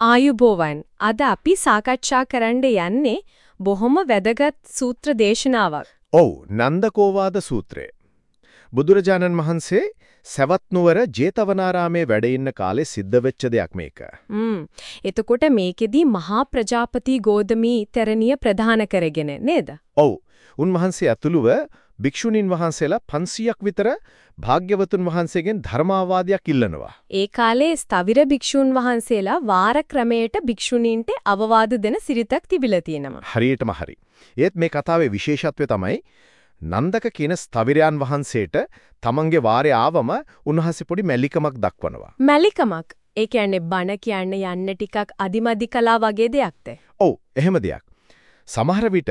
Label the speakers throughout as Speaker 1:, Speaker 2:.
Speaker 1: ආයුබෝවන් අද අපි සාකච්ඡා කරන්න යන්නේ බොහොම වැදගත් සූත්‍ර දේශනාවක්.
Speaker 2: ඔව් නන්දකෝවාද සූත්‍රය. බුදුරජාණන් වහන්සේ සවැත් නුවර ජේතවනාරාමේ වැඩ ඉන්න කාලේ සිද්ධ වෙච්ච දෙයක් මේක.
Speaker 1: හ්ම්. එතකොට මේකෙදි මහා ප්‍රජාපති ගෝධමී තෙරණිය ප්‍රධාන කරගෙන නේද?
Speaker 2: ඔව්. උන්වහන්සේ ඇතුළුව භික්ෂුණීන් වහන්සේලා 500ක් විතර භාග්‍යවතුන් වහන්සේගෙන් ධර්මාවාදයක් ඉල්ලනවා.
Speaker 1: ඒ කාලේ ස්තවිර භික්ෂුන් වහන්සේලා වාර ක්‍රමයට භික්ෂුණීන්ට අවවාද දෙන සිරිතක් තිබිලා තියෙනවා.
Speaker 2: හරියටම හරි. ඒත් මේ කතාවේ විශේෂත්වය තමයි නන්දක කියන ස්තවිරයන් වහන්සේට තමන්ගේ වාරේ ආවම උන්වහන්සේ පොඩි මැලිකමක් දක්වනවා.
Speaker 1: මැලිකමක්. ඒ කියන්නේ බණ කියන්න යන්න ටිකක් අදිමදි කලා වගේ දෙයක්ද?
Speaker 2: ඔව් එහෙම දෙයක්. සමහර විට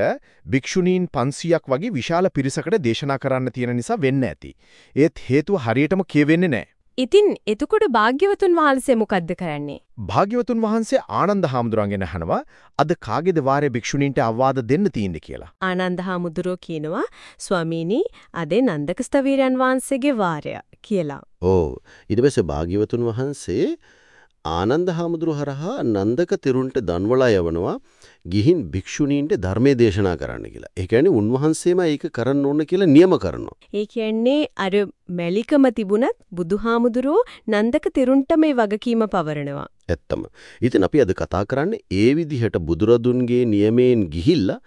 Speaker 2: භික්ෂුණීන් 500ක් වගේ විශාල පිරිසකට දේශනා කරන්න තියෙන නිසා වෙන්න ඇති. ඒත් හේතුව හරියටම කියවෙන්නේ නැහැ.
Speaker 1: ඉතින් එතකොට භාග්‍යවතුන් වහන්සේ මොකද්ද කරන්නේ?
Speaker 2: භාග්‍යවතුන් වහන්සේ ආනන්ද හාමුදුරන්ගෙන අහනවා අද කාගේද වාරේ භික්ෂුණීන්ට අවවාද දෙන්න තියෙන්නේ කියලා.
Speaker 1: ආනන්ද හාමුදුරුවෝ කියනවා ස්වාමීනි අද නන්දක ස්තවීරයන් වහන්සේගේ වාරය කියලා.
Speaker 3: ඕ ඊට පස්සේ භාග්‍යවතුන් වහන්සේ ආනන්ද හාමුදුරුව හරහා නන්දක තෙරුන්ට දන්වලා යවනවා ගිහින් භික්ෂුණීන්ට ධර්මයේ දේශනා කරන්න කියලා. ඒ කියන්නේ උන්වහන්සේම ඒක කරන්න ඕන කියලා නියම කරනවා.
Speaker 1: ඒ කියන්නේ අර මැලිකම තිබුණත් බුදුහාමුදුරුවෝ නන්දක තෙරුන්ට මේ වගකීම පවරනවා.
Speaker 3: ඇත්තම. ඉතින් අපි අද කතා කරන්නේ ඒ විදිහට බුදුරදුන්ගේ නියමයෙන් ගිහිල්ලා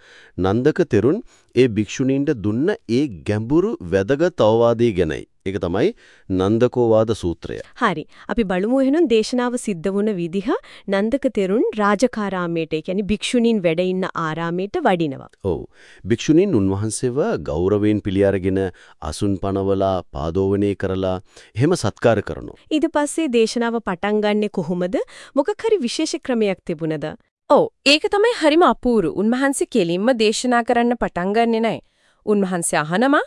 Speaker 3: නන්දක තෙරුන් ඒ භික්ෂුණීන්ට දුන්න ඒ ගැඹුරු වැදගත් අවවාදය ගැනයි. ඒක තමයි නන්දකෝවාද සූත්‍රය.
Speaker 1: හරි. අපි බලමු එහෙනම් දේශනාව සිද්ධ වුණ විදිහ නන්දක තෙරුන් රාජකාරාමයට, ඒ කියන්නේ භික්ෂුණීන් වැඩ ඉන්න ආරාමයට වඩිනවා.
Speaker 3: ඔව්. භික්ෂුණීන් උන්වහන්සේව ගෞරවයෙන් පිළි අරගෙන අසුන් පනවලා පාදෝවණේ කරලා එහෙම සත්කාර කරනවා.
Speaker 1: ඊට පස්සේ දේශනාව පටන් ගන්නෙ කොහොමද? මොකක් හරි විශේෂ ක්‍රමයක් තිබුණද? ඔව් ඒක තමයි හරිම අපූරු. උන්වහන්සේ කෙලින්ම දේශනා කරන්න පටන් ගන්නෙ නැහැ. උන්වහන්සේ අහනවා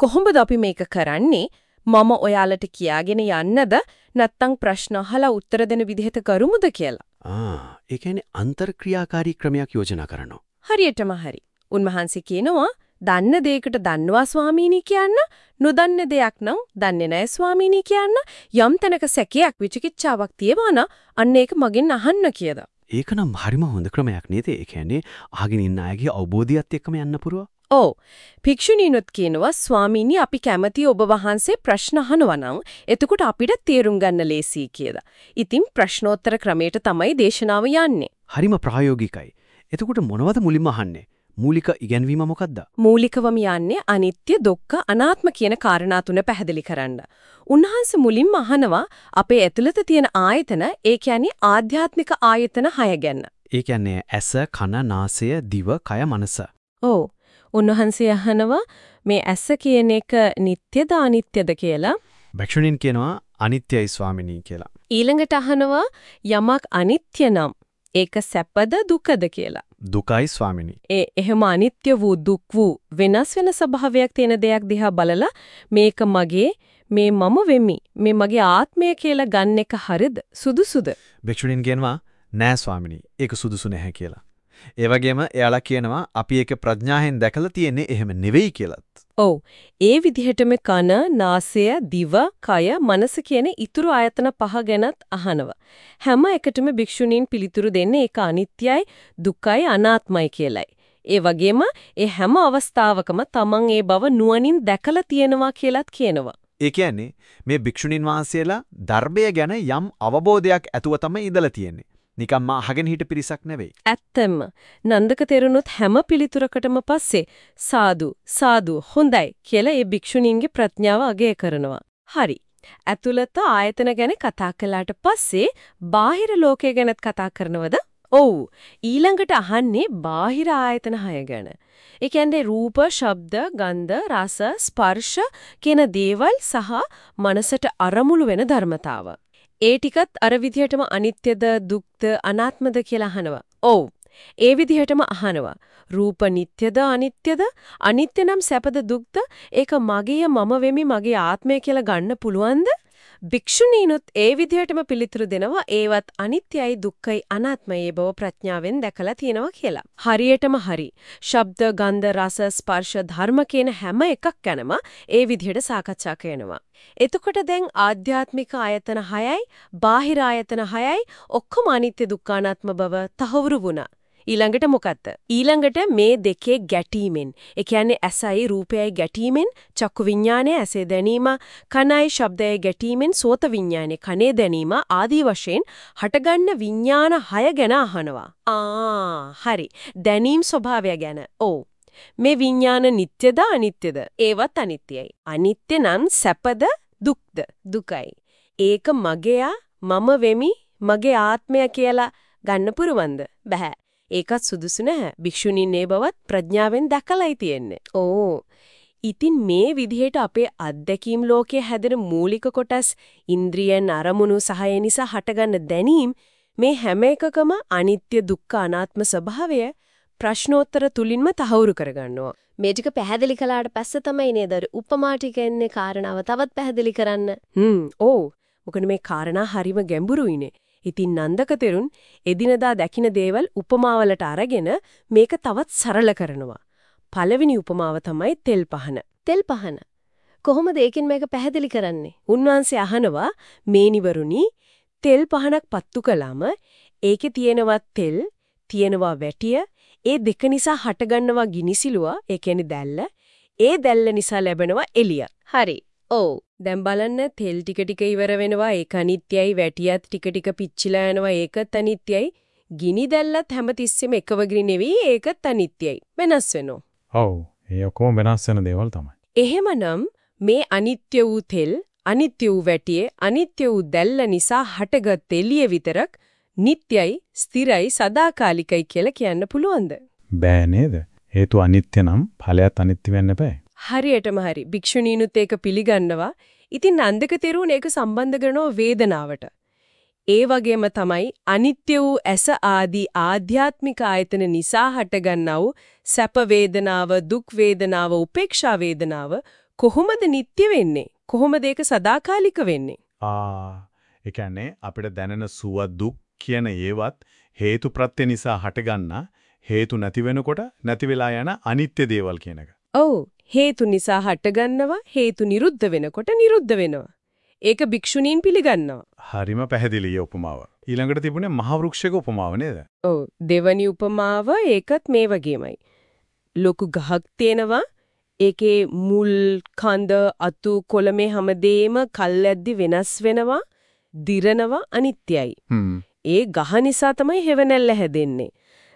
Speaker 1: කොහොමද අපි මේක කරන්නේ? මම ඔයාලට කියාගෙන යන්නද නැත්නම් ප්‍රශ්න අහලා උත්තර දෙන විදිහට කරුමුද කියලා.
Speaker 3: ආ ඒ කියන්නේ අන්තර්ක්‍රියාකාරී ක්‍රමයක් යෝජනා කරනවා.
Speaker 1: හරියටම හරි. උන්වහන්සේ කියනවා දන්න දෙයකට දන්නවා ස්වාමීනි කියන්න නොදන්න දෙයක් නම් දන්නේ නැහැ ස්වාමීනි කියන්න යම් තැනක සැකයක් විචිකිච්ඡාවක් තියවන අන්න ඒක මගෙන් අහන්න කියලා.
Speaker 3: ඒක නම් හරිම හොඳ ක්‍රමයක් නේද? ඒ කියන්නේ අහගෙන ඉන්න අයගේ අවබෝධයත් එක්කම යන්න පුරුවා.
Speaker 1: ඔව්. භික්ෂුණීනුත් කියනවා ස්වාමීනි අපි කැමති ඔබ වහන්සේ ප්‍රශ්න අහනවා නම් එතකොට අපිට තේරුම් ගන්න ලේසියි කියලා. ඉතින් ප්‍රශ්නෝත්තර ක්‍රමයට තමයි දේශනාව යන්නේ.
Speaker 3: හරිම ප්‍රායෝගිකයි. එතකොට මොනවද මුලින්ම අහන්නේ? මූලික ඉගැන්වීම මොකද්ද?
Speaker 1: මූලිකවම යන්නේ අනිත්‍ය දුක්ඛ අනාත්ම කියන කාරණා තුන පැහැදිලි කරන්න. උන්වහන්සේ මුලින්ම අහනවා අපේ ඇතුළත තියෙන ආයතන ඒ කියන්නේ ආධ්‍යාත්මික ආයතන 6 ගැන.
Speaker 3: ඒ කියන්නේ ඇස, කන, නාසය, දිව, කය, මනස.
Speaker 1: ඔව්. උන්වහන්සේ අහනවා මේ ඇස කියන එක නিত্যද අනිත්‍යද කියලා.
Speaker 3: භක්ෂුණින් කියනවා අනිත්‍යයි ස්වාමිනී කියලා.
Speaker 1: ඊළඟට අහනවා යමක් අනිත්‍ය නම් ඒක සැපද දුකද කියලා.
Speaker 3: දුකයි ස්වාමිනී.
Speaker 1: ඒ එහෙම අනිත්‍ය වූ දුක් වූ වෙනස් වෙන ස්වභාවයක් තියෙන දෙයක් දිහා බලලා මේක මගේ මේ මම වෙමි මේ මගේ ආත්මය කියලා ගන්න එක හරිද සුදුසුද?
Speaker 4: භික්ෂුණීන් කියනවා නෑ ස්වාමිනී ඒක සුදුසු නැහැ කියලා. ඒ වගේම එයාලා කියනවා අපි ඒක ප්‍රඥාවෙන් දැකලා තියෙන්නේ එහෙම නෙවෙයි කියලාත්.
Speaker 1: ඔව්. ඒ විදිහටම කන, නාසය, දිව, කය, මනස කියන ඊතුරු ආයතන පහ ගැනත් අහනවා. හැම එකටම භික්ෂුණීන් පිළිතුරු දෙන්නේ ඒක අනිත්‍යයි, දුක්ඛයි, අනාත්මයි කියලයි. ඒ වගේම ඒ හැම අවස්ථාවකම තමන් ඒ බව නුවණින් දැකලා තියෙනවා කියලාත් කියනවා.
Speaker 4: ඒ කියන්නේ මේ භික්ෂුණීන් වහන්සේලා ධර්මය ගැන යම් අවබෝධයක් ඇතුව තමයි ඉඳලා තියෙන්නේ. නිකම්ම අහගෙන හිට පිරිසක් නෙවෙයි.
Speaker 1: ඇත්තෙන්ම නන්දක තෙරුණුත් හැම පිළිතුරකටම පස්සේ සාදු සාදු හොඳයි කියලා ඒ භික්ෂුණීන්ගේ ප්‍රඥාව අගය කරනවා. හරි. ඇතුළත ආයතන ගැන කතා කළාට පස්සේ බාහිර ලෝකය ගැනත් කතා කරනවද? ඔව්. ඊළඟට අහන්නේ බාහිර ආයතන හය ගැන. ඒ කියන්නේ රූප, ශබ්ද, ගන්ධ, රස, ස්පර්ශ කියන දේවල් සහ මනසට අරමුණු වෙන ධර්මතාව. ඒ ටිකත් අර විදිහටම අනිත්‍යද දුක්ද අනාත්මද කියලා අහනවා. ඔව්. ඒ විදිහටම අහනවා. රූප නිට්ටයද අනිත්‍යද? අනිත්‍ය නම් සැපද දුක්ද? ඒක මගේ මම වෙමි මගේ ආත්මය කියලා ගන්න පුළුවන්ද? භික්ෂුණීනුත් ඒ විදිහටම පිළිතුරු දෙනවා ඒවත් අනිත්‍යයි දුක්ඛයි අනාත්මයි බව ප්‍රඥාවෙන් දැකලා තියෙනවා කියලා. හරියටම හරි. ශබ්ද, ගන්ධ, රස, ස්පර්ශ, ධර්ම කියන හැම එකක් ගැනම ඒ විදිහට සාකච්ඡා කරනවා. එතකොට දැන් ආධ්‍යාත්මික ආයතන 6යි, බාහිර ආයතන 6යි ඔක්කොම අනිත්‍ය දුක්ඛානාත්ම බව තහවුරු වුණා. ඊළඟට මොකද්ද? ඊළඟට මේ දෙකේ ගැටීමෙන්, ඒ කියන්නේ ඇසයි රූපයයි ගැටීමෙන් චක්කු විඥානය ඇසේ දැනීම, කනයි ශබ්දයයි ගැටීමෙන් සෝත විඥානය කනේ දැනීම ආදී වශයෙන් හටගන්න විඥාන හය ගැන අහනවා. ආ හරි. දැනීම් ස්වභාවය ගැන. ඔව්. මේ විඥාන නිට්ටයද අනිත්‍යද? ඒවත් අනිත්‍යයි. අනිත්‍ය නම් සැපද දුක්ද? දුකයි. ඒක මගේයා මම වෙමි මගේ ආත්මය කියලා ගන්න පුරවන්ද? බෑ. ඒකත් සුදුසු නැහැ. භික්ෂුණීන් ඒ බවත් ප්‍රඥාවෙන් දැකලායි තියෙන්නේ. ඕ. ඉතින් මේ විදිහට අපේ අත්දැකීම් ලෝකයේ හැදෙන මූලික කොටස් ඉන්ද්‍රියන් අරමුණු සහය නිසා හටගන්න දැනීම් මේ හැම එකකම අනිත්‍ය දුක්ඛ අනාත්ම ස්වභාවය ප්‍රශ්නෝත්තර තුලින්ම තහවුරු කරගන්නවා.
Speaker 5: මේ ටික පැහැදිලි කළාට පස්සේ තමයි නේද උපමා ටික එන්නේ කාරණාව තවත් පැහැදිලි කරන්න.
Speaker 1: හ්ම් ඕ මොකද මේ කාරණා හරිම ගැඹුරුයිනේ. ඉතින් නන්දක තෙරුන් එදිනදා දැකින දේවල් උපමාවලට අරගෙන මේක තවත් සරල කරනවා. පළවෙනි උපමාව තමයි තෙල් පහන.
Speaker 5: තෙල් පහන. කොහොමද ඒකෙන් මේක පැහැදිලි කරන්නේ?
Speaker 1: උන්වහන්සේ අහනවා මේනිවරුනි තෙල් පහනක් පත්තු කළාම ඒකේ තියෙනවා තෙල්, තියෙනවා වැටිය, ඒ දෙක නිසා හටගන්නවා ගිනිසිලුව, ඒ කියන්නේ දැල්ල. ඒ දැල්ල නිසා ලැබෙනවා එළිය.
Speaker 5: හරි. ඔව්.
Speaker 1: දැන් බලන්න තෙල් ටික ටික ඉවර වෙනවා ඒක අනිත්‍යයි වැටියත් ටික ටික පිච්චිලා යනවා ඒකත් අනිත්‍යයි ගිනි දැල්ලත් හැමතිස්සෙම එක වගිරි නෙවෙයි ඒකත් අනිත්‍යයි වෙනස් වෙනවා
Speaker 6: ඔව් ඒ ඔක්කොම වෙනස් වෙන දේවල් තමයි.
Speaker 1: එහෙමනම් මේ අනිත්‍ය වූ තෙල් අනිත්‍ය වූ වැටියේ අනිත්‍ය වූ දැල්ල නිසා හටගත් එළිය විතරක් නිට්යයි ස්ථිරයි සදාකාලිකයි කියලා කියන්න පුළුවන්ද
Speaker 6: බෑ නේද? හේතු අනිත්‍ය නම් ඵලයත් අනිත්‍ය වෙන්න බෑ.
Speaker 1: හරියටම හරි. භික්ෂුණීනුත් ඒක පිළිගන්නවා. ඉතින් නන්දක තෙරුණ ඒක සම්බන්ධ කරනවා වේදනාවට. ඒ වගේම තමයි අනිත්‍ය වූ ඇස ආදී ආධ්‍යාත්මික ආයතන නිසා හටගන්නා වූ සැප වේදනාව දුක් වේදනාව උපේක්ෂා වේදනාව කොහොමද නිට්ටය වෙන්නේ? කොහොමද ඒක සදාකාලික වෙන්නේ?
Speaker 6: ආ ඒ කියන්නේ අපිට දැනෙන සුව දුක් කියන ඒවත් හේතු ප්‍රත්‍ය නිසා හටගන්නා හේතු නැති වෙනකොට නැති වෙලා යන අනිත්‍ය දේවල් කියන එක.
Speaker 1: ඔව් හේතු නිසා හටගන්නවා හේතු නිරුද්ධ වෙනකොට නිරුද්ධ වෙනවා. ඒක භික්ෂුණීන් පිළිගන්නවා.
Speaker 6: හරිම පැහැදිලි උපමාව. ඊළඟට තිබුණේ මහ වෘක්ෂයක උපමාව නේද?
Speaker 1: ඔව් දෙවනි උපමාව ඒකත් මේ වගේමයි. ලොකු ගහක් තියෙනවා ඒකේ මුල් කඳ අතු කොළ මේ හැමදේම කල්ැද්දි වෙනස් වෙනවා දිරනවා අනිත්‍යයි. ඒ ගහ නිසා තමයි හෙවණැල්ල හැදෙන්නේ.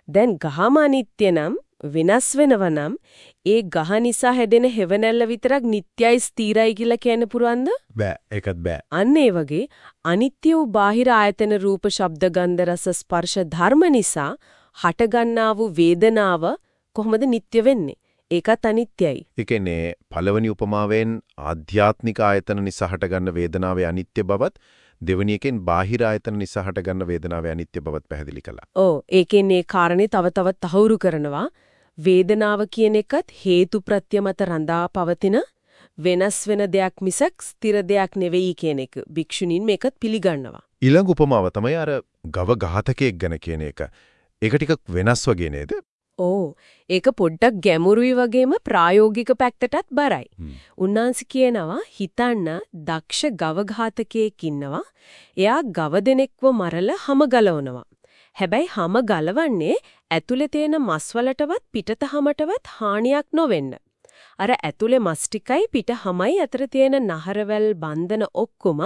Speaker 1: දැන් ගහම අනිත්‍ය නම් වෙනස් වෙනවා නම් ඒ ගහ නිසා හැදෙන හෙවණැල්ල විතරක් නිට්යයි ස්ථිරයි කියලා කියන්න පුරවන්ද?
Speaker 6: බෑ ඒකත් බෑ.
Speaker 1: අන්න ඒ වගේ අනිත්‍ය වූ බාහිර ආයතන රූප ශබ්ද ගන්ධ රස ස්පර්ශ ධර්ම නිසා හටගන්නා වූ වේදනාව කොහොමද නිට්ය වෙන්නේ? ඒකත් අනිත්‍යයි.
Speaker 2: ඒ කියන්නේ පළවෙනි උපමාවෙන් ආධ්‍යාත්මික ආයතන නිසා හටගන්න වේදනාවේ අනිත්‍ය බවත් දෙවෙනි එකෙන් බාහිර ආයතන නිසා හටගන්න වේදනාවේ අනිත්‍ය බවත් පැහැදිලි කළා.
Speaker 1: ඔව් ඒකෙන් මේ කාරණේ තව තවත් තහවුරු කරනවා. වේදනාව කියන එකත් හේතු ප්‍රත්‍ය මත රඳා පවතින වෙනස් වෙන දෙයක් මිසක් ස්ථිර දෙයක් නෙවෙයි කියන එක භික්ෂුණීන් මේකත් පිළිගන්නවා.
Speaker 2: ඊළඟ උපමාව තමයි අර ගව ඝාතකයෙක් ගැන කියන එක. ඒක ටිකක් වෙනස් වගේ නේද?
Speaker 1: ඕ ඒක පොඩ්ඩක් ගැඹුරුයි වගේම ප්‍රායෝගික පැත්තටත් බරයි. උන්වහන්සේ කියනවා හිතන්න දක්ෂ ගව ඝාතකයෙක් ඉන්නවා. එයා ගව දෙනෙක්ව මරලා හැම ගලවනවා. හැබැයි හැම ගලවන්නේ ඇතුලේ තියෙන මස් වලටවත් පිටත හැමටවත් හානියක් නොවෙන්න. අර ඇතුලේ මස් ටිකයි පිට හැමයි අතර තියෙන නහරවැල් බන්ධන ඔක්කොම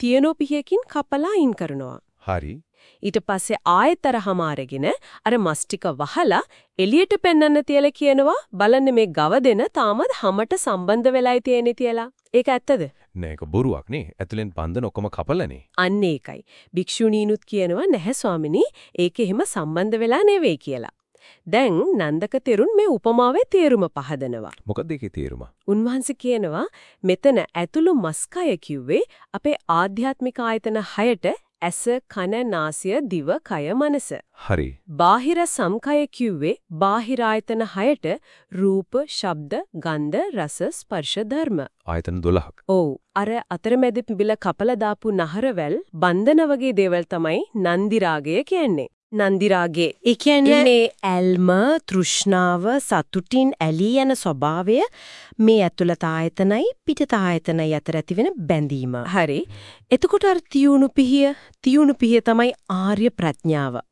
Speaker 1: තියනෝ පිහකින් කපලා අයින් කරනවා.
Speaker 2: හරි.
Speaker 1: ඊට පස්සේ ආයතර හැම අරගෙන අර මස් ටික වහලා එළියට පෙන්වන්න තියලා කියනවා බලන්න මේ ගව දෙන තාමත් හැමට සම්බන්ධ වෙලායි තියෙන්නේ තියලා. ඒක ඇත්තද?
Speaker 7: නෑ ඒක බොරුවක් නේ. ඇතුලෙන් බන්ධන ඔක්කොම කපලානේ.
Speaker 1: අන්න ඒකයි. භික්ෂුණීනුත් කියනවා නැහැ ස්වාමිනී ඒක එහෙම සම්බන්ධ වෙලා නෙවෙයි කියලා. දැන් නන්දක තෙරුන් මේ උපමාවේ තේරුම පහදනවා.
Speaker 7: මොකද ඒකේ තේරුම?
Speaker 1: උන්වහන්සේ කියනවා මෙතන ඇතුළු මස්කය කිව්වේ අපේ ආධ්‍යාත්මික ආයතන 6ට ඇස, කන, නාසය, දිව, කය, මනස.
Speaker 8: හරි.
Speaker 1: බාහිර සම්කය කිව්වේ බාහිර ආයතන 6ට රූප, ශබ්ද, ගන්ධ, රස, ස්පර්ශ ධර්ම.
Speaker 8: ආයතන 12ක්.
Speaker 1: ඔව් අර අතරමැද පිබිල කපලා දාපු නහරවැල් බන්ධන වගේ දේවල් තමයි නන්දි රාගය කියන්නේ. නන්දි රාගේ. ඒ කියන්නේ ඇල්ම, තෘෂ්ණාව, සතුටින් ඇලී යන ස්වභාවය මේ ඇතුළත ආයතනයි පිටත ආයතනයි අතර ඇතිවෙන බැඳීම. හරි. එතකොට අර තියුණු පිහිය, තියුණු පිහිය තමයි ආර්ය ප්‍රඥාව.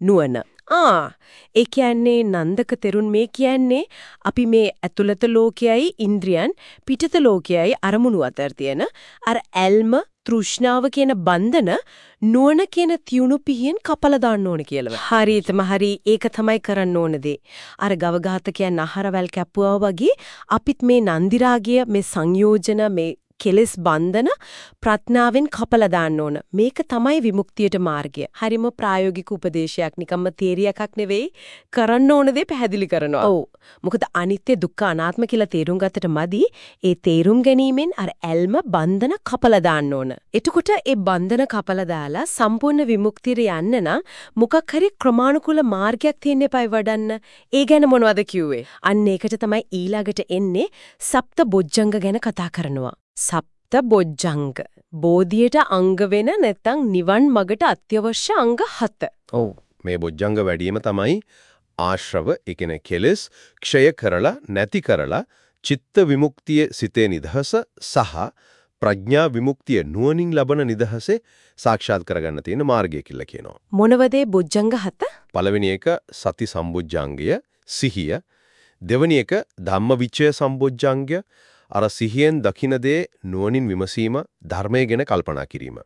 Speaker 1: නුවණ. ආ ඒ කියන්නේ නන්දක තෙරුන් මේ කියන්නේ අපි මේ ඇතුළත ලෝකයයි ඉන්ද්‍රියන් පිටත ලෝකයයි අරමුණු අතර තියෙන අර ඇල්ම තෘෂ්ණාව කියන බන්ධන නුවණ කියන තියුණු පිහියෙන් කපලා දාන්න ඕන කියලා. හරියටම හරි ඒක තමයි කරන්න ඕන දේ. අර ගවඝාතකයන් අහරවල් කැපුවා වගේ අපිත් මේ නන්දිරාගය මේ සංයෝජන මේ කෙලස් බන්ධන ප්‍රඥාවෙන් කපලා දාන්න ඕන. මේක තමයි විමුක්තියට මාර්ගය. හරිම ප්‍රායෝගික උපදේශයක් නිකම්ම තේරිය එකක් නෙවෙයි. කරන්න ඕන දේ පැහැදිලි කරනවා. ඔව්. මොකද අනිත්‍ය දුක්ඛ අනාත්ම කියලා තේරුම් ගත්තට මදි ඒ තේරුම් ගැනීමෙන් අර ඇල්ම බන්ධන කපලා දාන්න ඕන. එතකොට ඒ බන්ධන කපලා දාලා සම්පූර්ණ විමුක්තියට යන්න නම් මොකක් හරි ක්‍රමානුකූල මාර්ගයක් තියෙන්න එපයි වඩන්න. ඒ ගැන මොනවද කිව්වේ? අන්න ඒකට තමයි ඊළඟට එන්නේ සප්ත බොජ්ජංග ගැන කතා කරනවා. සප්ත බොජ්ජංග. බෝධියට අංග වෙන නැත්නම් නිවන් මගට අත්‍යවශ්‍ය අංග 7.
Speaker 2: ඔව් මේ බොජ්ජංග වැඩිම තමයි ආශ්‍රව ඒ කියන්නේ කෙලෙස් ක්ෂය කරලා නැති කරලා චිත්ත විමුක්තිය සිතේ නිදහස සහ ප්‍රඥා විමුක්තිය නුවණින් ලබන නිදහසේ සාක්ෂාත් කරගන්න තියෙන මාර්ගය කියලා කියනවා.
Speaker 1: මොනවදේ බොජ්ජංග 7?
Speaker 2: පළවෙනි එක සති සම්බොජ්ජංගය සිහිය. දෙවෙනි එක ධම්මවිචය සම්බොජ්ජංගය අර සිහියෙන් දකින දේ නුවණින් විමසීම ධර්මය ගැන කල්පනා කිරීම.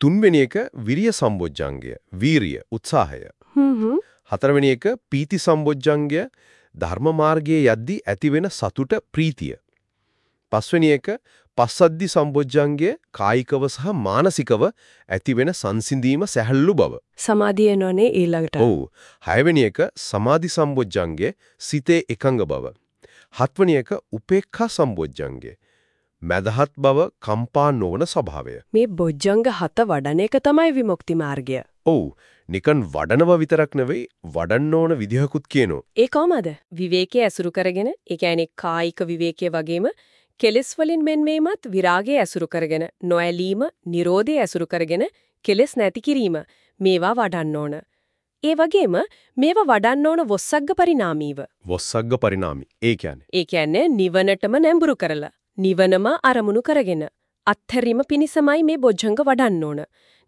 Speaker 2: තුන්වෙනි එක විරිය සම්බොජ්ජංගය වීරිය උත්සාහය.
Speaker 1: හ්ම්
Speaker 2: හතරවෙනි එක පීති සම්බොජ්ජංගය ධර්ම මාර්ගයේ යද්දී ඇතිවෙන සතුට ප්‍රීතිය. පස්වෙනි එක පස්සද්දි සම්බොජ්ජංගය කායිකව සහ මානසිකව ඇතිවෙන සංසිඳීම සැහැල්ලු බව.
Speaker 1: සමාධිය නෝනේ ඊළඟට.
Speaker 2: ඔව්. හයවෙනි එක සමාධි සම්බොජ්ජංගය සිතේ එකඟ බව. හත්වෙනි එක උපේක්ඛා සම්බොජ්ජංගය මදහත් බව කම්පා නොවන ස්වභාවය.
Speaker 1: මේ බොජ්ජංග 7 වඩන එක තමයි විමුක්ති මාර්ගය.
Speaker 2: ඔව්. නිකන් වඩනව විතරක් නෙවෙයි වඩන්න ඕන විදිහකුත් කියනෝ.
Speaker 1: ඒ කොහමද? විවේකයේ ඇසුරු කරගෙන, ඒ කියන්නේ කායික විවේකයේ වගේම කෙලෙස් වලින් මෙන්වීමත් විරාගයේ ඇසුරු කරගෙන, නොඇලීම, Nirodhe ඇසුරු කරගෙන කෙලෙස් නැති කිරීම මේවා වඩන්න ඕන. ඒ වගේම මේවා වඩන්න ඕන වොස්සග්ග පරිණාමීව.
Speaker 2: වොස්සග්ග පරිණාමි. ඒ කියන්නේ
Speaker 1: ඒ කියන්නේ නිවනටම නැඹුරු කරලා, නිවනම අරමුණු කරගෙන අත්හැරීම පිණිසමයි මේ බොජ්ජංග වඩන්න ඕන.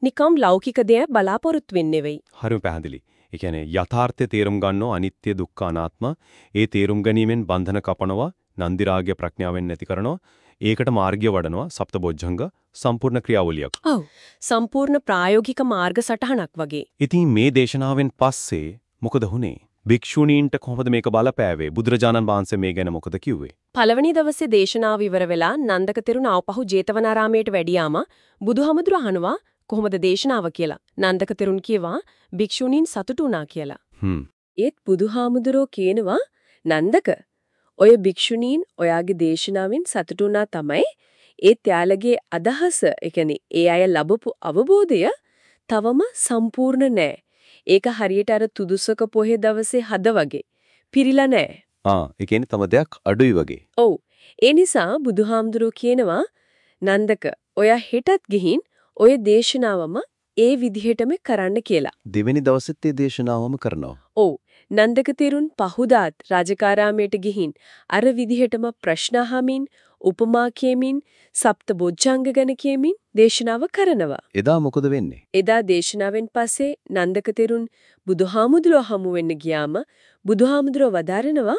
Speaker 1: නිකම් ලෞකික දෙය බලාපොරොත්තු වෙන්නේ වෙයි.
Speaker 8: හරිම පැහැදිලි. ඒ කියන්නේ යථාර්ථය තේරුම් ගන්නෝ අනිත්‍ය දුක්ඛ අනාත්ම ඒ තේරුම් ගැනීමෙන් බන්ධන කපනවා නන්දි රාගය ප්‍රඥාවෙන් නැති කරනවා ඒකට මාර්ගය වඩනවා සප්තබොජ්ජංග සම්පූර්ණ ක්‍රියාවලියක්.
Speaker 1: ඔව්. සම්පූර්ණ ප්‍රායෝගික මාර්ග සටහනක් වගේ.
Speaker 8: ඉතින් මේ දේශනාවෙන් පස්සේ මොකද වුනේ? භික්ෂුණීන්ට කොහොමද මේක බලපෑවේ? බුදුරජාණන් වහන්සේ මේ ගැන මොකද කිව්වේ?
Speaker 1: පළවෙනි දවසේ දේශනාව ඉවර වෙලා නන්දක තෙරුණ ආපහු ජේතවනාරාමයට වැඩියාම බුදුහමඳුර අහනවා කොහොමද දේශනාව කියලා. නන්දක තෙරුණ කියවා භික්ෂුණීන් සතුටු වුණා කියලා.
Speaker 8: හ්ම්.
Speaker 1: ඒත් බුදුහාමුදුරෝ කියනවා නන්දක ඔය භික්ෂුණීන් ඔයාගේ දේශනාවෙන් සතුටු වුණා තමයි ඒත් යාළගේ අදහස ඒ ඒ අය ලැබපු අවබෝධය තවම සම්පූර්ණ නෑ. ඒක හරියට අර තුදුසක පොහේ දවසේ හද වගේ. පිරිලා නෑ.
Speaker 8: ආ ඒ කියන්නේ තම දෙයක් අඩුයි වගේ.
Speaker 1: ඔව්. ඒ නිසා බුදුහාමුදුරෝ කියනවා නන්දක ඔයා හෙටත් ගිහින් ඔය දේශනාවම ඒ විදිහටම කරන්න කියලා.
Speaker 2: දෙවෙනි දවසෙත් ඒ දේශනාවම කරනවා.
Speaker 1: ඔව්. නන්දක තෙරුන් පහුදාත් රාජකාරාමයට ගිහින් අර විදිහටම ප්‍රශ්න අහමින් උපමා කියමින් සප්ත බොජ්ජංග ගැන කියමින් දේශනාව කරනවා.
Speaker 2: එදා මොකද වෙන්නේ?
Speaker 1: එදා දේශනාවෙන් පස්සේ නන්දක තෙරුන් බුදුහාමුදුරුවෝ හමු වෙන්න ගියාම බුදුහාමුදුරුවෝ වදාරනවා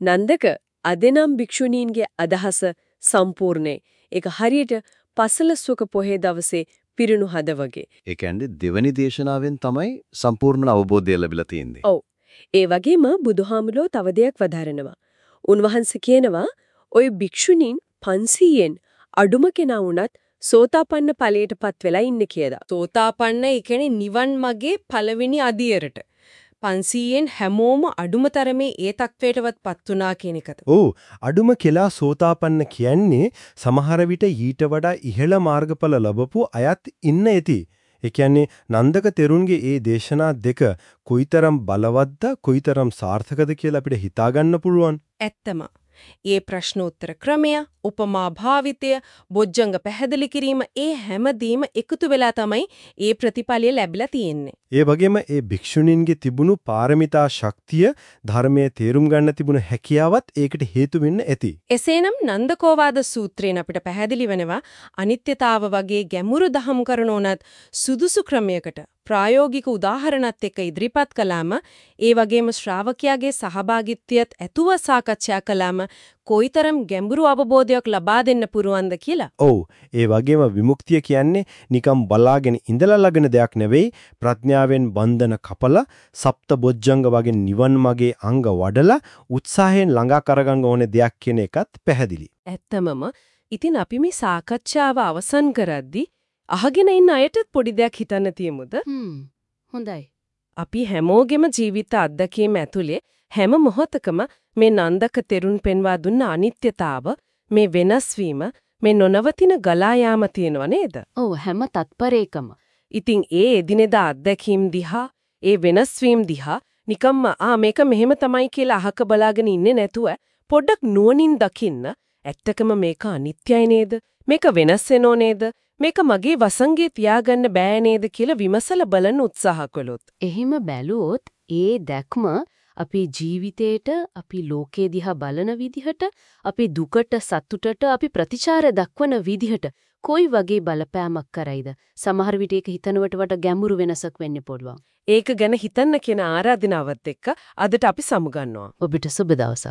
Speaker 1: නන්දක අදනම් භික්ෂුණීන්ගේ අදහස සම්පූර්ණේ. ඒක හරියට පසලස්වක පොහේ දවසේ පිරුණු හද වගේ.
Speaker 2: ඒ කියන්නේ දෙවෙනි දේශනාවෙන් තමයි සම්පූර්ණ අවබෝධය ලැබිලා තියෙන්නේ.
Speaker 1: ඔව්. ඒ වගේම බුදුහාමුදුරුවෝ තව දෙයක් වදාරනවා. උන්වහන්සේ කියනවා ওই භික්ෂුණීන් 500න් අඩුම කෙනා වුණත් සෝතාපන්න ඵලයටපත් වෙලා ඉන්නේ කියලා. සෝතාපන්න ඒ කියන්නේ නිවන් මගේ පළවෙනි අදියරට. 500න් හැමෝම අඩුම තරමේ ඒ තත්වයටවත්පත් වුණා කියන එකද.
Speaker 9: ඔව් අඩුම කෙලා සෝතාපන්න කියන්නේ සමහර විට ඊට වඩා ඉහළ මාර්ගඵල ලැබපු අයත් ඉන්න ඇති. ඒ කියන්නේ නන්දක තෙරුන්ගේ ඒ දේශනා දෙක කොයිතරම් බලවත්ද කොයිතරම් සාර්ථකද කියලා අපිට හිතාගන්න පුළුවන්.
Speaker 10: ඇත්තම. ඒ ප්‍රශ්නෝත්තර ක්‍රමය, උපමා භාවිතය, බොජ්ජංග පැහැදිලි කිරීම ඒ හැමදීම එකතු වෙලා තමයි ඒ ප්‍රතිඵලය ලැබිලා තියෙන්නේ.
Speaker 9: ඒ වගේම ඒ භික්ෂුණීන්ගේ තිබුණු පාරමිතා ශක්තිය ධර්මයේ තේරුම් ගන්න තිබුණු හැකියාවත් ඒකට හේතු වෙන්න ඇති.
Speaker 10: එසේනම් නන්දකෝවාද සූත්‍රයෙන් අපිට පැහැදිලි වෙනවා අනිත්‍යතාව වගේ ගැඹුරු දහම් කරන උනත් සුදුසු ක්‍රමයකට ප්‍රායෝගික උදාහරණත් එක්ක ඉදිරිපත් කළාම ඒ වගේම ශ්‍රාවකයාගේ සහභාගීත්වයත් ඇතුව සාකච්ඡා කළාම කොයිතරම් ගැඹුරු අවබෝධයක් ලබා දෙන්න පුරුවන්ද කියලා.
Speaker 9: ඔව් ඒ වගේම විමුක්තිය කියන්නේ නිකම් බලාගෙන ඉඳලා ළගෙන දෙයක් නෙවෙයි ප්‍රඥාවෙන් බන්ධන කපලා සප්ත බොජ්ජංග වගේ නිවන් මාගේ අංග වඩලා උත්සාහයෙන් ළඟා කරගන්න ඕනේ දෙයක් කියන එකත් පැහැදිලි.
Speaker 1: ඇත්තමම ඉතින් අපි මේ සාකච්ඡාව අවසන් කරද්දී අහගෙන ඉන්න අයටත් පොඩි දෙයක් හිතන්න තියමුද?
Speaker 5: හොඳයි.
Speaker 1: අපි හැමෝගෙම ජීවිත අත්දැකීම් ඇතුලේ හැම මොහොතකම මේ නන්දක තෙරුන් පෙන්වා දුන්න අනිත්‍යතාව, මේ වෙනස් මේ නොනවතින ගලා යාම තියෙනව නේද?
Speaker 5: ඔව් හැම තත්පරයකම.
Speaker 1: ඉතින් ඒ එදිනෙදා අත්දැකීම් දිහා, ඒ වෙනස් දිහා නිකම්ම ආ මේක මෙහෙම තමයි කියලා අහක බලාගෙන ඉන්නේ නැතුව පොඩ්ඩක් නුවණින් දකින්න ඇත්තකම මේක අනිත්‍යයි නේද? මේක වෙනස් වෙනෝ නේද? මේක මගේ වසංගේ තියාගන්න බෑ නේද කියලා විමසලා බලන්න උත්සාහ කළොත්.
Speaker 5: එහෙම බැලුවොත් ඒ දැක්ම අපි ජීවිතේට අපි ලෝකේ දිහා බලන විදිහට අපි දුකට සතුටට අපි ප්‍රතිචාර දක්වන විදිහට කොයි වගේ බලපෑමක් කරයිද සමහර විට ඒක හිතනවට වඩා ගැඹුරු වෙනසක් වෙන්න පුළුවන්
Speaker 1: ඒක ගැන හිතන්න කියන ආරාධනාවත් එක්ක අදට අපි සමුගන්නවා.
Speaker 5: ඔබට සුබ දවසක්